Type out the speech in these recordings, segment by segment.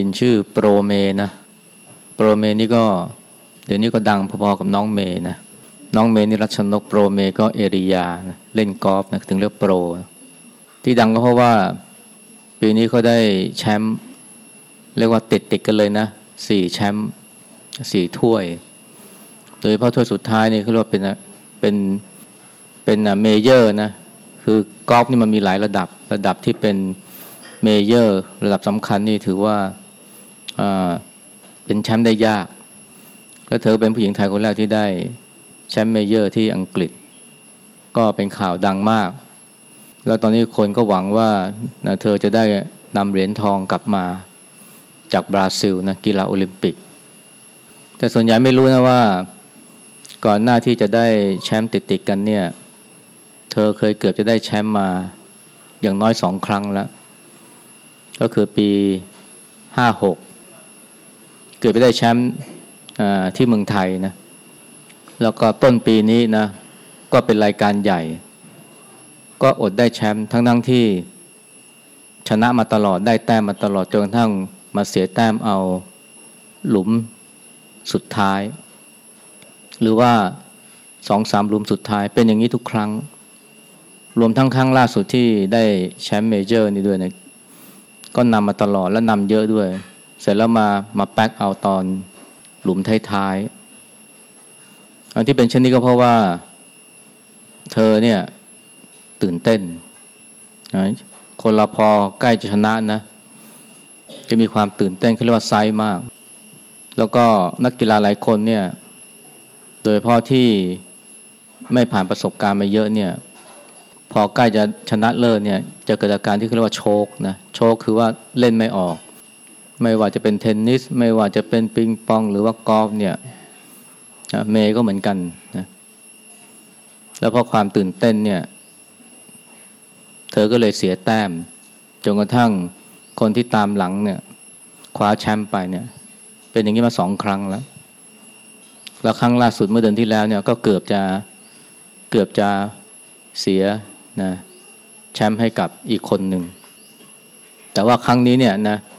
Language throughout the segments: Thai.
ยินชื่อโปรเมนะ โปรเมนี่ก็เดี๋ยวนี้ก็ดังพอๆกับน้องเมนะ น้องเมนี่รัชนกโปรเมก็เอริยานะเล่นกอล์ฟนะถึงเรียกโปร ที่ดังก็เพราะว่าปีนี้เขาได้แชมป์เรียกว่าติดติดกันเลยนะสี่แชมป์สี่ถ้วย โดยเฉพาะถ้วยสุดท้ายนี่เขาเรียกว่าเป็นเป็นเป็น major นะ คือกอล์ฟนี่มันมีหลายระดับระดับที่เป็นmajor ระดับสำคัญนี่ถือว่า เป็นแชมป์ได้ยาก และเธอเป็นผู้หญิงไทยคนแรกที่ได้แชมป์ major ที่อังกฤษ ก็เป็นข่าวดังมาก แล้วตอนนี้คนก็หวังว่าเธอจะได้นำเหรียญทองกลับมาจากบราซิลนะกีฬาโอลิมปิก แต่ส่วนใหญ่ไม่รู้นะว่าก่อนหน้าที่จะได้แชมป์ติดๆกันเนี่ย เธอเคยเกือบจะได้แชมป์มาอย่างน้อยสองครั้งแล้ว ก็คือปีห้าหก เกิดไปได้แชมป์ที่เมืองไทยนะแล้วก็ต้นปีนี้นะก็เป็นรายการใหญ่ ก็อดได้แชมป์ทั้งทั้งที่ชนะมาตลอดได้แต้มมาตลอดจนกระทั่งมาเสียแต้มเอาหลุมสุดท้าย หรือว่าสองสามหลุมสุดท้ายเป็นอย่างนี้ทุกครั้ง รวมทั้งครั้งล่าสุดที่ได้แชมป์ major นี่ด้วยนะก็นำมาตลอดและนำเยอะด้วย เสร็จแล้วมามาแป๊กเอาตอนหลุมท้ายๆ อันที่เป็นเช่นนี้ก็เพราะว่า เธอเนี่ยตื่นเต้นนะคนเราพอใกล้จะชนะนะ จะมีความตื่นเต้นเขาเรียกว่า excite มาก แล้วก็นักกีฬาหลายคนเนี่ย โดยเพราะที่ไม่ผ่านประสบการณ์มาเยอะเนี่ย พอใกล้จะชนะเลิศเนี่ย จะเกิดอาการที่เรียกว่าโชกนะ โชกคือว่าเล่นไม่ออก ไม่ว่าจะเป็นเทนนิส ไม่ว่าจะเป็นปิงปองหรือว่ากอล์ฟเนี่ยเมย์ก็เหมือนกันนะแล้วพอความตื่นเต้นเนี่ย เธอก็เลยเสียแต้มจนกระทั่งคนที่ตามหลังเนี่ยคว้าแชมป์ไปเนี่ย เป็นอย่างนี้มาสองครั้งแล้ว แล้วครั้งล่าสุดเมื่อเดือนที่แล้วเนี่ยก็เกือบจะเกือบจะเสียนะแชมป์ให้กับอีกคนหนึ่ง แต่ว่าครั้งนี้เนี่ยนะเ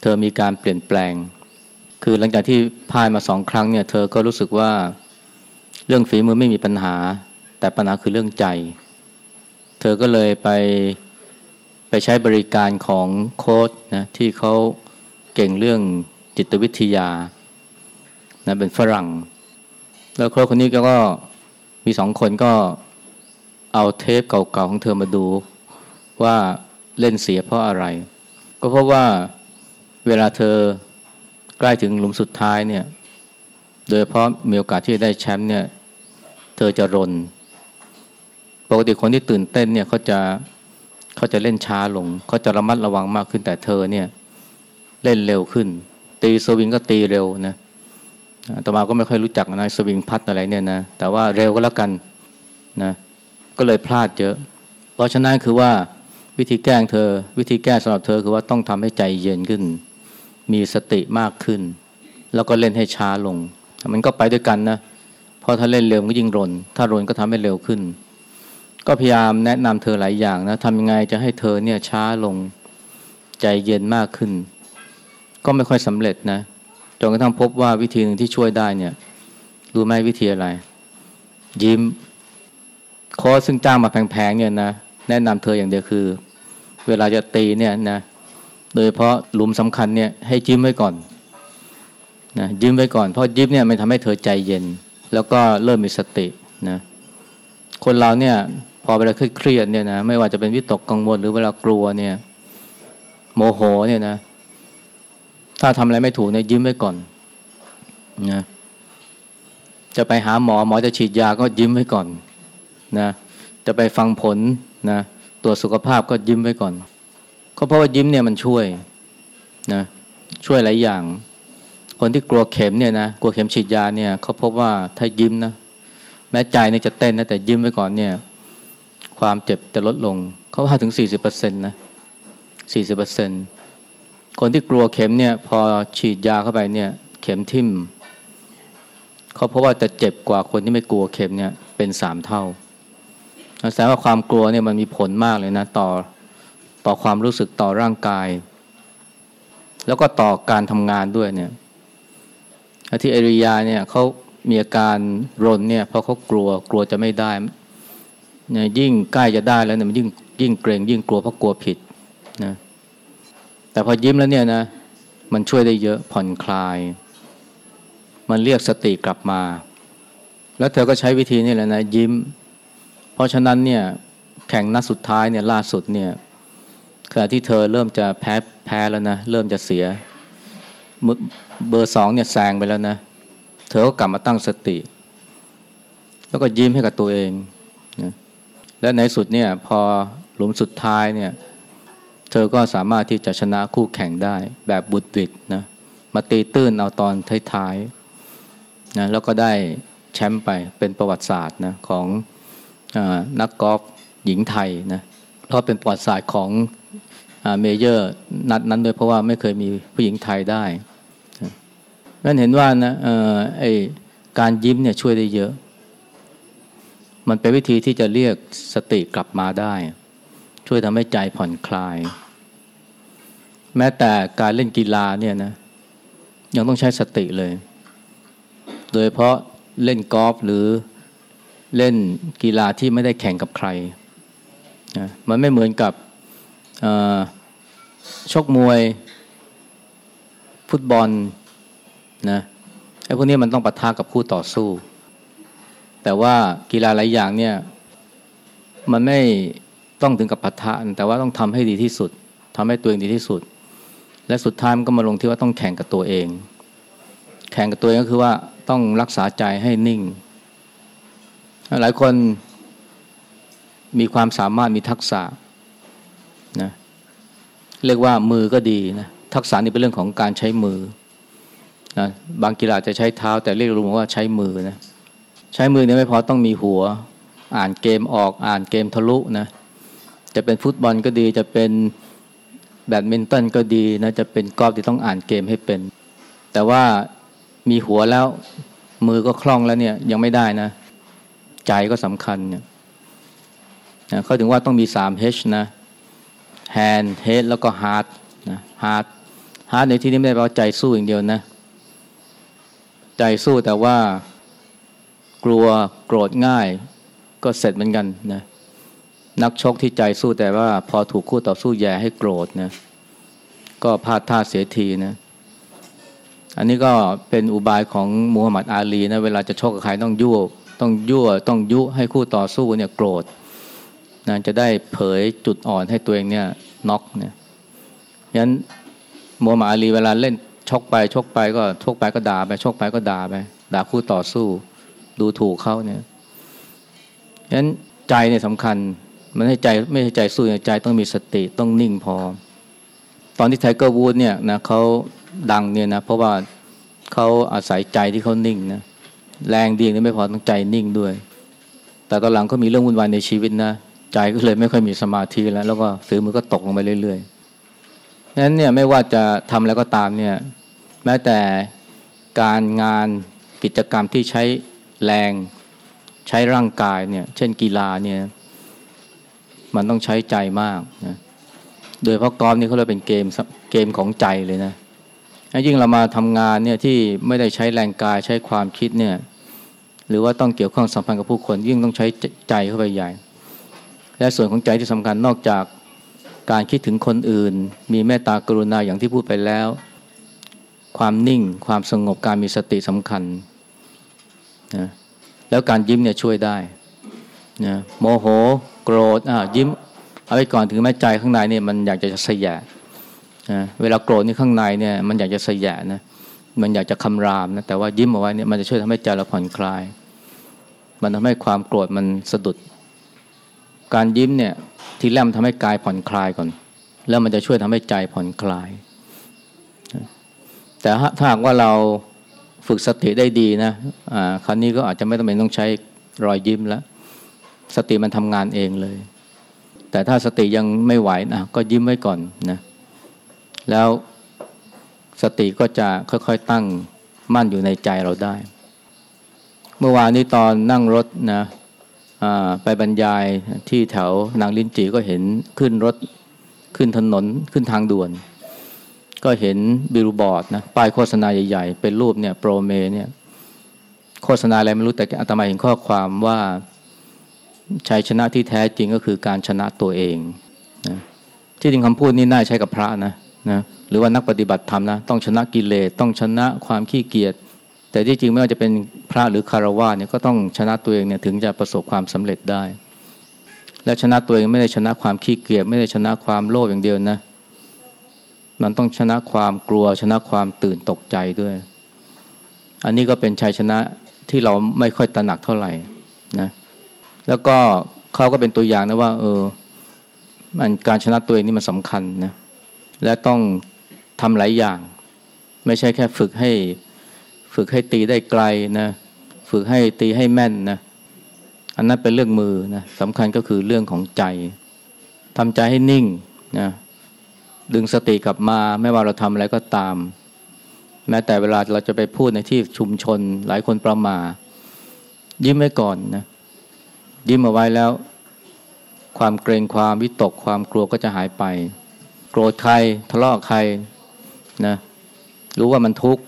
เธอมีการเปลี่ยนแปลง คือหลังจากที่พ่ายมาสองครั้งเนี่ย เธอก็รู้สึกว่าเรื่องฝีมือไม่มีปัญหา แต่ปัญหาคือเรื่องใจ เธอก็เลยไปไปใช้บริการของโค้ชนะที่เขาเก่งเรื่องจิตวิทยานะเป็นฝรั่ง แล้วโค้ชคนนี้ก็มีสองคนก็เอาเทปเก่าๆของเธอมาดูว่าเล่นเสียเพราะอะไร ก็เพราะว่า เวลาเธอใกล้ถึงหลุมสุดท้ายเนี่ย โดยเพราะมีโอกาสที่จะได้แชมป์เนี่ย เธอจะรน ปกติคนที่ตื่นเต้นเนี่ยเขาจะเขาจะเล่นช้าลงเขาจะระมัดระวังมากขึ้นแต่เธอเนี่ย เล่นเร็วขึ้น ตีสวิงก็ตีเร็วนะต่อมาก็ไม่ค่อยรู้จักนะสวิงพัดอะไรเนี่ยนะแต่ว่าเร็วก็แล้วกันนะก็เลยพลาดเยอะ เพราะฉะนั้นคือว่าวิธีแก้เธอ วิธีแก้สำหรับเธอคือว่าต้องทำให้ใจเย็นขึ้น มีสติมากขึ้น แล้วก็เล่นให้ช้าลง มันก็ไปด้วยกันนะเพราะถ้าเล่นเร็วก็ยิ่งรน ถ้ารนก็ทำให้เร็วขึ้น ก็พยายามแนะนำเธอหลายอย่างนะทำยังไงจะให้เธอเนี่ยช้าลงใจเย็นมากขึ้น ก็ไม่ค่อยสำเร็จนะจนกระทั่งพบว่าวิธีหนึ่งที่ช่วยได้เนี่ยรู้ไหมวิธีอะไร ยิ้มคอซึ่งจ้างมาแพงๆเนี่ยนะแนะนำเธออย่างเดียวคือ เวลาจะตีเนี่ยนะ โดยเพราะหลุมสำคัญเนี่ยให้ยิ้มไว้ก่อนนะยิ้มไว้ก่อนเพราะยิ้มเนี่ยมันทำให้เธอใจเย็น แล้วก็เริ่มมีสตินะคนเราเนี่ยพอเวลาเครียดเนี่ยนะไม่ว่าจะเป็นวิตกกังวลหรือเวลากลัวเนี่ยโมโหเนี่ยนะ ถ้าทำอะไรไม่ถูกเนี่ยยิ้มไว้ก่อนนะจะไปหาหมอหมอจะฉีดยาก็ยิ้มไว้ก่อนนะจะไปฟังผลนะตรวจสุขภาพก็ยิ้มไว้ก่อน ก็เพราะว่ายิ้มเนี่ยมันช่วยนะช่วยหลายอย่าง คนที่กลัวเข็มเนี่ยนะกลัวเข็มฉีดยาเนี่ยเขาพบว่าถ้ายิ้มนะแม้ใจเนี่ยจะเต้นนะแต่ยิ้มไว้ก่อนเนี่ยความเจ็บจะลดลง เขาว่าถึงสี่สิบเปอร์เซ็นต์นะสี่สิบเปอร์เซ็นต์คนที่กลัวเข็มเนี่ยพอฉีดยาเข้าไปเนี่ยเข็มทิ่มเขาเพราะว่าจะเจ็บกว่าคนที่ไม่กลัวเข็มเนี่ยเป็นสามเท่าแสดงว่าความกลัวเนี่ยมันมีผลมากเลยนะต่อ ต่อความรู้สึกต่อร่างกาย แล้วก็ต่อการทำงานด้วยเนี่ยที่เอริยาเนี่ยเขามีอาการรนเนี่ยเพราะเขากลัวกลัวจะไม่ได้เนี่ยยิ่งใกล้จะได้แล้วเนี่ยมันยิ่งยิ่งเกรงยิ่งกลัวเพราะกลัวผิดนะแต่พอยิ้มแล้วเนี่ยนะมันช่วยได้เยอะผ่อนคลาย มันเรียกสติกลับมา แล้วเธอก็ใช้วิธีนี้แหละนะยิ้ม เพราะฉะนั้นเนี่ยแข่งนัดสุดท้ายเนี่ยล่าสุดเนี่ย ขณะที่เธอเริ่มจะแพ้แพ้แล้วนะ เริ่มจะเสีย เบอร์สองเนี่ยแซงไปแล้วนะ เธอก็กลับมาตั้งสติ แล้วก็ยิ้มให้กับตัวเองนะและในสุดเนี่ยพอหลุมสุดท้ายเนี่ยเธอก็สามารถที่จะชนะคู่แข่งได้แบบหวุดหวิดนะมาตีตื้นเอาตอนท้ายๆนะแล้วก็ได้แชมป์ไปเป็นประวัติศาสตร์นะของอนักกอล์ฟหญิงไทยนะ เพราะเป็นประวัติศาสตร์ของ major นัดนั้นด้วยเพราะว่าไม่เคยมีผู้หญิงไทยได้นั่นเห็นว่านะไอการยิ้มเนี่ยช่วยได้เยอะ มันเป็นวิธีที่จะเรียกสติกลับมาได้ ช่วยทำให้ใจผ่อนคลาย แม้แต่การเล่นกีฬาเนี่ยนะยังต้องใช้สติเลย โดยเพราะเล่นกอล์ฟหรือเล่นกีฬาที่ไม่ได้แข่งกับใคร มันไม่เหมือนกับชกมวย ฟุตบอลนะไอ้พวกนี้มันต้องปะทะกับคู่ต่อสู้ แต่ว่ากีฬาหลายอย่างเนี่ยมันไม่ต้องถึงกับปะทะแต่ว่าต้องทำให้ดีที่สุดทำให้ตัวเองดีที่สุด และสุดท้ายมันก็มาลงที่ว่าต้องแข่งกับตัวเอง แข่งกับตัวเองก็คือว่าต้องรักษาใจให้นิ่ง หลายคน มีความสามารถมีทักษะนะเรียกว่ามือก็ดีนะทักษะนี่เป็นเรื่องของการใช้มือนะบางกีฬาจะใช้เท้า แต่เรียกรวมว่าใช้มือนะใช้มือเนี่ยไม่พอต้องมีหัว อ่านเกมออกอ่านเกมทะลุนะจะเป็นฟุตบอลก็ดีจะเป็นแบดมินตันก็ดีนะจะเป็นกอล์ฟที่ต้องอ่านเกมให้เป็น แต่ว่ามีหัวแล้วมือก็คล่องแล้วเนี่ยยังไม่ได้นะ ใจก็สำคัญเนี่ย นะเขาถึงว่าต้องมีสาม H นะ hand head แล้วก็ heart นะ heart heart ในที่นี้ไม่ได้แปลว่าใจสู้อย่างเดียวนะ ใจสู้แต่ว่ากลัวโกรธง่าย ก็เสร็จเหมือนกันนะนักชกที่ใจสู้แต่ว่าพอถูกคู่ต่อสู้แย่ให้โกรธนะก็พลาดท่าเสียทีนะอันนี้ก็เป็นอุบายของมูฮัมหมัดอาลีนะเวลาจะชกกับใครต้องยั่วต้องยั่วต้องยุให้คู่ต่อสู้เนี่ยโกรธ นะจะได้เผยจุดอ่อนให้ตัวเองเนี่ยน็อกเนี่ยอย่างมูฮัมหมัด อาลีเวลาเล่นชกไปชกไปก็ชกไปก็ด่าไปชกไปก็ด่าไปด่าคู่ต่อสู้ ดูถูกเขาเนี่ยฉะนั้นใจเนี่ยสำคัญ มันให้ใจไม่ใช่ใจสู้ใจต้องมีสติต้องนิ่งพอ ตอนที่ไทเกอร์วูดส์เนี่ยนะเขาดังเนี่ยนะเพราะว่าเขาอาศัยใจที่เขานิ่งนะแรงดีนี่ไม่พอต้องใจนิ่งด้วย แต่ตอนหลังก็มีเรื่องวุ่นวายในชีวิตนะ ใจก็เลยไม่ค่อยมีสมาธิแล้ว แล้วก็ฝีมือก็ตกลงไปเรื่อยๆนั้นเนี่ยไม่ว่าจะทำอะไรก็ตามเนี่ยแม้แต่การงานกิจกรรมที่ใช้แรงใช้ร่างกายเนี่ยเช่นกีฬาเนี่ยมันต้องใช้ใจมากนะโดยเพราะกอล์ฟนี่เขาเลยเป็นเกมเกมของใจเลยนะยิ่งเรามาทำงานเนี่ยที่ไม่ได้ใช้แรงกายใช้ความคิดเนี่ยหรือว่าต้องเกี่ยวข้องสัมพันธ์กับผู้คนยิ่งต้องใช้ใจเข้าไปใหญ่ และส่วนของใจที่สำคัญนอกจากการคิดถึงคนอื่น มีเมตตากรุณาอย่างที่พูดไปแล้ว ความนิ่งความสงบการมีสติสำคัญนะแล้วการยิ้มเนี่ยช่วยได้นะโมโหโกรธอ่ายิ้ม เอาไว้ก่อนถึงแม้ใจข้างในเนี่ยมันอยากจะสยะนะเวลาโกรธนี่ข้างในเนี่ยมันอยากจะสยะนะมันอยากจะคำรามนะแต่ว่ายิ้มเอาไว้เนี่ยมันจะช่วยทำให้ใจเราผ่อนคลาย มันทำให้ความโกรธมันสะดุด การยิ้มเนี่ยทีแรกมันทำให้กายผ่อนคลายก่อน แล้วมันจะช่วยทำให้ใจผ่อนคลาย แต่ถ้าหากว่าเราฝึกสติได้ดีนะคราวนี้ก็อาจจะไม่ต้องเป็นต้องใช้รอยยิ้มแล้ว สติมันทำงานเองเลย แต่ถ้าสติยังไม่ไหวนะก็ยิ้มไว้ก่อนนะแล้วสติก็จะค่อยๆตั้งมั่นอยู่ในใจเราได้ เมื่อวานนี้ตอนนั่งรถนะ ไปบรรยายที่แถวนางลินจีก็เห็นขึ้นรถขึ้นถนนขึ้นทางด่วน ก็เห็นบิลบอร์ดนะป้ายโฆษณาใหญ่ๆ เป็นรูปเนี่ยโปรเมเนี่ยโฆษณาอะไรไม่รู้แต่อาตมาเห็นข้อความว่าชัยชนะที่แท้จริงก็คือการชนะตัวเองนะที่จริงคำพูดนี้น่าใช้กับพระนะนะหรือว่านักปฏิบัติธรรมนะต้องชนะกิเลสต้องชนะความขี้เกียจ แต่ที่จริงไม่ว่าจะเป็นพระหรือคารวะเนี่ยก็ต้องชนะตัวเองเนี่ยถึงจะประสบความสำเร็จได้ และชนะตัวเองไม่ได้ชนะความขี้เกียจไม่ได้ชนะความโลภอย่างเดียวนะ มันต้องชนะความกลัวชนะความตื่นตกใจด้วย อันนี้ก็เป็นชัยชนะที่เราไม่ค่อยตระหนักเท่าไหร่นะแล้วก็เขาก็เป็นตัวอย่างนะว่า เออ มันการชนะตัวเองนี่มันสำคัญนะและต้องทำหลายอย่าง ไม่ใช่แค่ฝึกให้ ฝึกให้ตีได้ไกลนะ ฝึกให้ตีให้แม่นนะ อันนั้นเป็นเรื่องมือนะสำคัญก็คือเรื่องของใจทำใจให้นิ่งนะดึงสติกลับมาไม่ว่าเราทำอะไรก็ตาม แม้แต่เวลาเราจะไปพูดในที่ชุมชนหลายคนประมา ยิ้มไว้ก่อนนะยิ้มเอาไว้แล้ว ความเกรงความวิตกความกลัวก็จะหายไป โกรธใครทะเลาะใครนะรู้ว่ามันทุกข์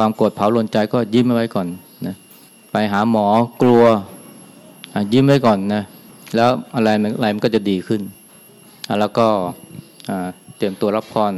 ความโกรธเผาลนใจก็ยิ้มไว้ก่อนนะไปหาหมอกลัวยิ้มไว้ก่อนนะแล้วอะไรอะไรมันก็จะดีขึ้น แล้วก็เตรียมตัวรับพร